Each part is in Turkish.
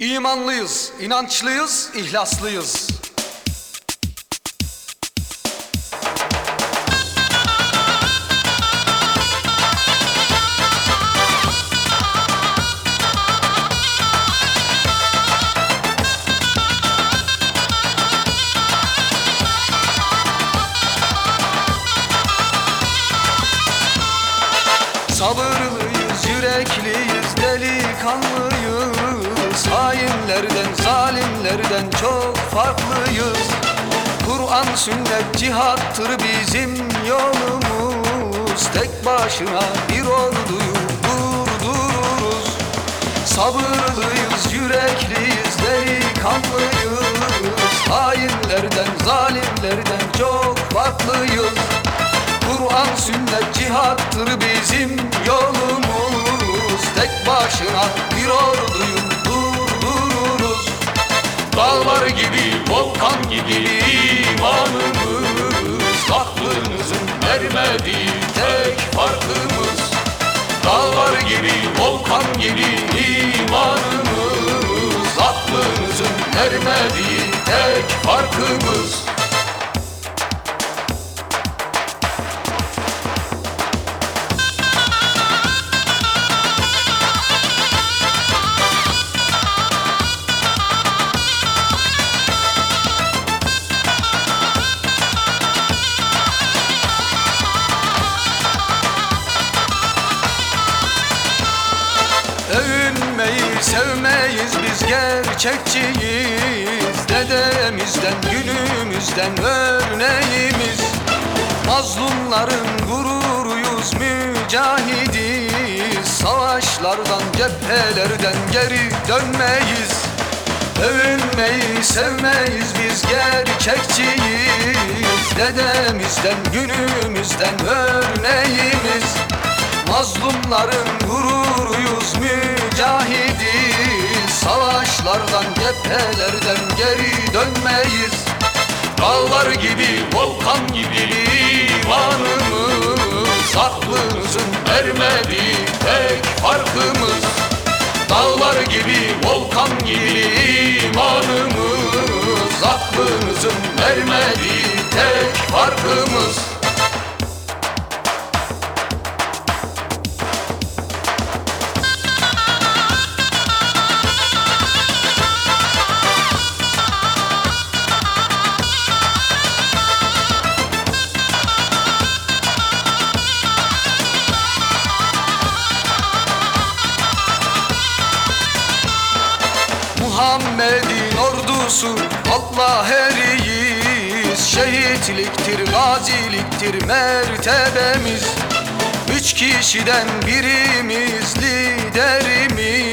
İmanlıyız, inançlıyız, ihlaslıyız. Hainlerden, zalimlerden çok farklıyız. Kur'an, sünnet, cihattır bizim yolumuz. Tek başına bir orduyu durdururuz. Sabırlıyız, yürekliyiz, delikanlıyız. Hainlerden, zalimlerden çok farklıyız. Kur'an, sünnet, cihattır bizim yolumuz. Tek başına bir orduyu volkan gibi imanımız Aklınızın ermediği gerçekçiyiz Dedemizden günümüzden örneğimiz. Mazlumların gururuyuz mücahidiz. Savaşlardan cephelerden geri dönmeyiz. Övünmeyi sevmeyiz biz gerçekçiyiz. Dedemizden günümüzden örneğimiz. Mazlumların gururuyuz mücahidiz Savaşlardan cephelerden geri dönmeyiz. Dağlar gibi volkan gibi imanımız Aklımızın ermediği tek farkımız. Dağlar gibi volkan gibi imanımız Aklımızın ermediği tek farkımız Muhammed'in ordusu Allah eriyiz Şehitliktir, gaziliktir mertebemiz. Üç kişiden birimiz liderimiz.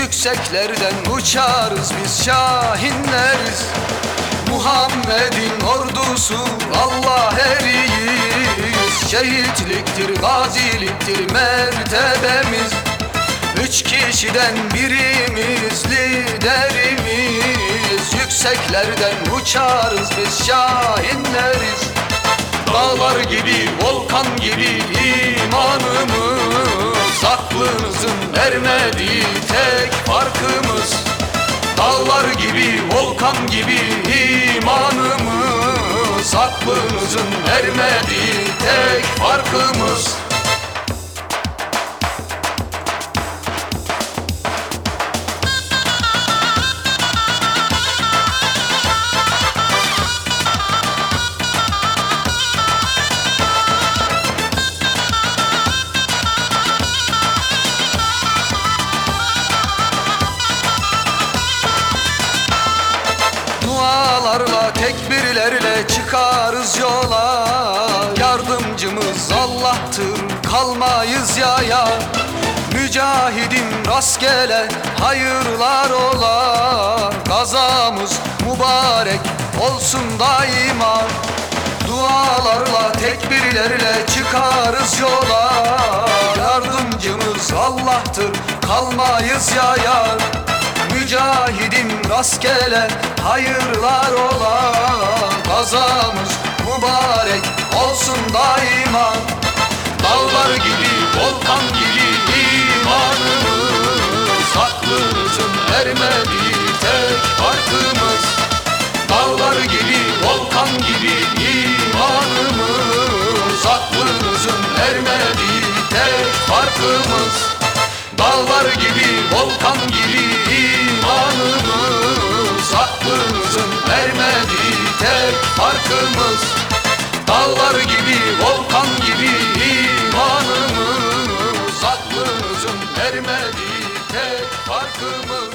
Yükseklerden uçarız biz şahinleriz. Muhammed'in ordusu Allah eriyiz Şehitliktir, gaziliktir mertebemiz Üç kişiden birimiz liderimiz. Yükseklerden uçarız biz şahinleriz. Dağlar gibi volkan gibi imanımız. Aklınızın ermediği tek farkımız. Dağlar gibi volkan gibi imanımız. Aklınızın ermediği tek farkımız tekbirlerle çıkarız yola. Yardımcımız Allah'tır kalmayız yaya. Mücahidim rastgele hayırlar ola. Gazamız mübarek olsun daima. Dualarla tekbirlerle çıkarız yola. Yardımcımız Allah'tır kalmayız yaya Mücahidim rastgele hayırlar ola Kazamız mübarek olsun daima. Dağlar gibi volkan gibi imanımız Aklınızın er ermedi tek farkımız. Dağlar gibi, volkan gibi imanımız Aklınızın ermediği tek farkımız. Dağlar gibi, volkan gibi tek farkımız. Dağlar gibi, volkan gibi imanımız. Aklınızın ermediği tek farkımız